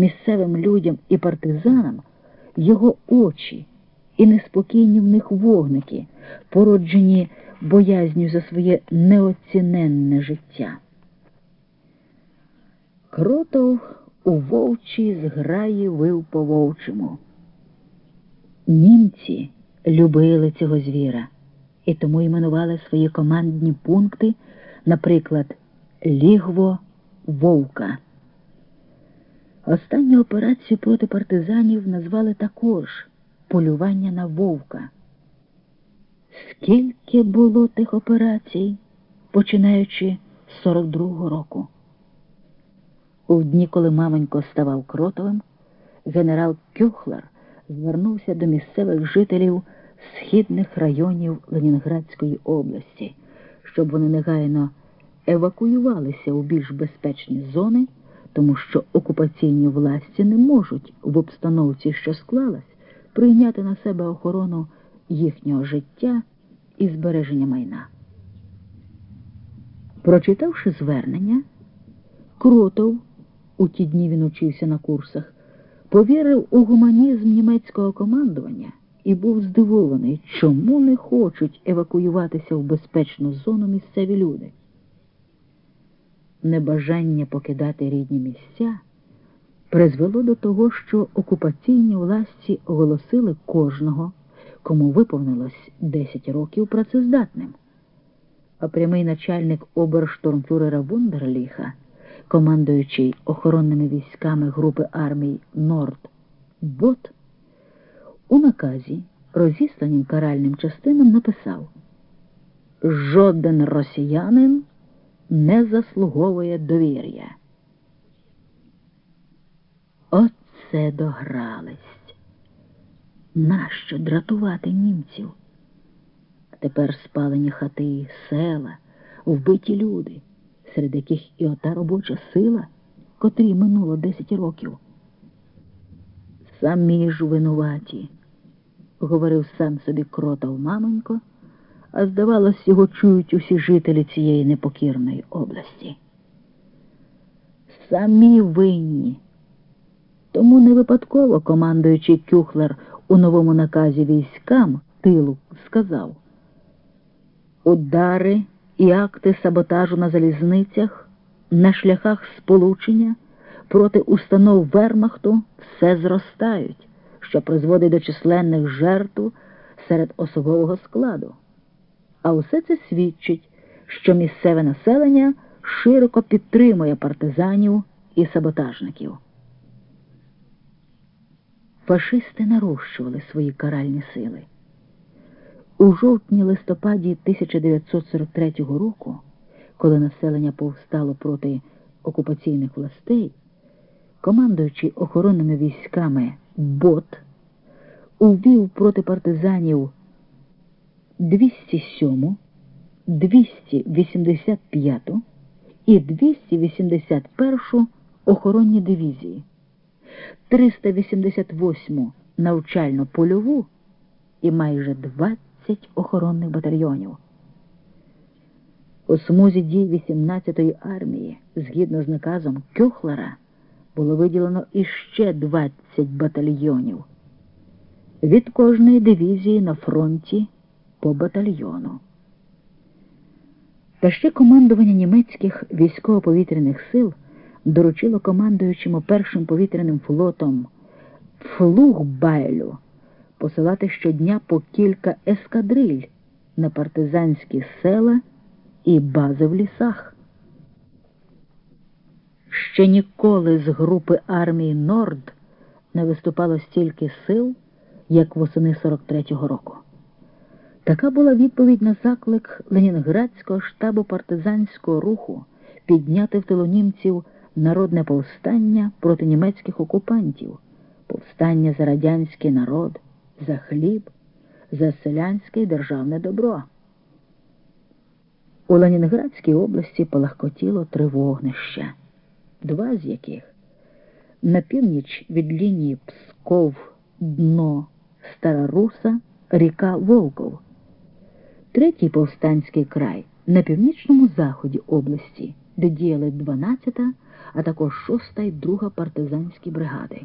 місцевим людям і партизанам його очі і неспокійні в них вогники, породжені боязню за своє неоціненне життя. Кротов у вовчій зграї вив по вовчому. Німці любили цього звіра і тому іменували свої командні пункти, наприклад, Лігво Вовка. Останню операцію проти партизанів назвали також полювання на вовка. Скільки було тих операцій, починаючи з 42-го року? У дні, коли маменько ставав кротовим, генерал Кюхлер звернувся до місцевих жителів східних районів Ленінградської області, щоб вони негайно евакуювалися у більш безпечні зони, тому що окупаційні власті не можуть в обстановці, що склалась, прийняти на себе охорону їхнього життя і збереження майна. Прочитавши звернення, Кротов, у ті дні він учився на курсах, повірив у гуманізм німецького командування і був здивований, чому не хочуть евакуюватися в безпечну зону місцеві люди. Небажання покидати рідні місця призвело до того, що окупаційні власті оголосили кожного, кому виповнилось 10 років працездатним. А прямий начальник оберштурмфюрера Вундерліха, командуючий охоронними військами групи армій Норд Бот, у наказі, розісланім каральним частинам, написав Жоден росіянин не заслуговує довір'я. Оце догрались. Нащо дратувати німців? Тепер спалені хати, села, вбиті люди, серед яких і ота робоча сила, котрій минуло 10 років. Самі ж винуваті, говорив сам собі кротов маменько, а здавалось, його чують усі жителі цієї непокірної області. Самі винні. Тому не випадково командуючий Кюхлер у новому наказі військам тилу сказав удари і акти саботажу на залізницях, на шляхах сполучення проти установ Вермахту все зростають, що призводить до численних жертв серед особового складу. А усе це свідчить, що місцеве населення широко підтримує партизанів і саботажників. Фашисти нарощували свої каральні сили. У жовтні-листопаді 1943 року, коли населення повстало проти окупаційних властей, командуючий охоронними військами Бот увів проти партизанів 207, 285 і 281 охоронні дивізії, 388 навчально-польову і майже 20 охоронних батальйонів. У смузі дій 18-ї армії, згідно з наказом Кюхлера, було виділено іще 20 батальйонів. Від кожної дивізії на фронті по батальйону. Та ще командування німецьких військово-повітряних сил доручило командуючому першим повітряним флотом Флугбайлю посилати щодня по кілька ескадриль на партизанські села і бази в лісах. Ще ніколи з групи армії Норд не виступало стільки сил, як восени 43-го року. Така була відповідь на заклик Ленінградського штабу партизанського руху підняти в тилу німців народне повстання проти німецьких окупантів, повстання за радянський народ, за хліб, за селянське державне добро. У Ленінградській області полагкотіло три вогнища, два з яких на північ від лінії Псков, Дно, Стара Руса, ріка Волков. Третій повстанський край на північному заході області, де діяли 12-та а також 6 і 2 партизанські бригади.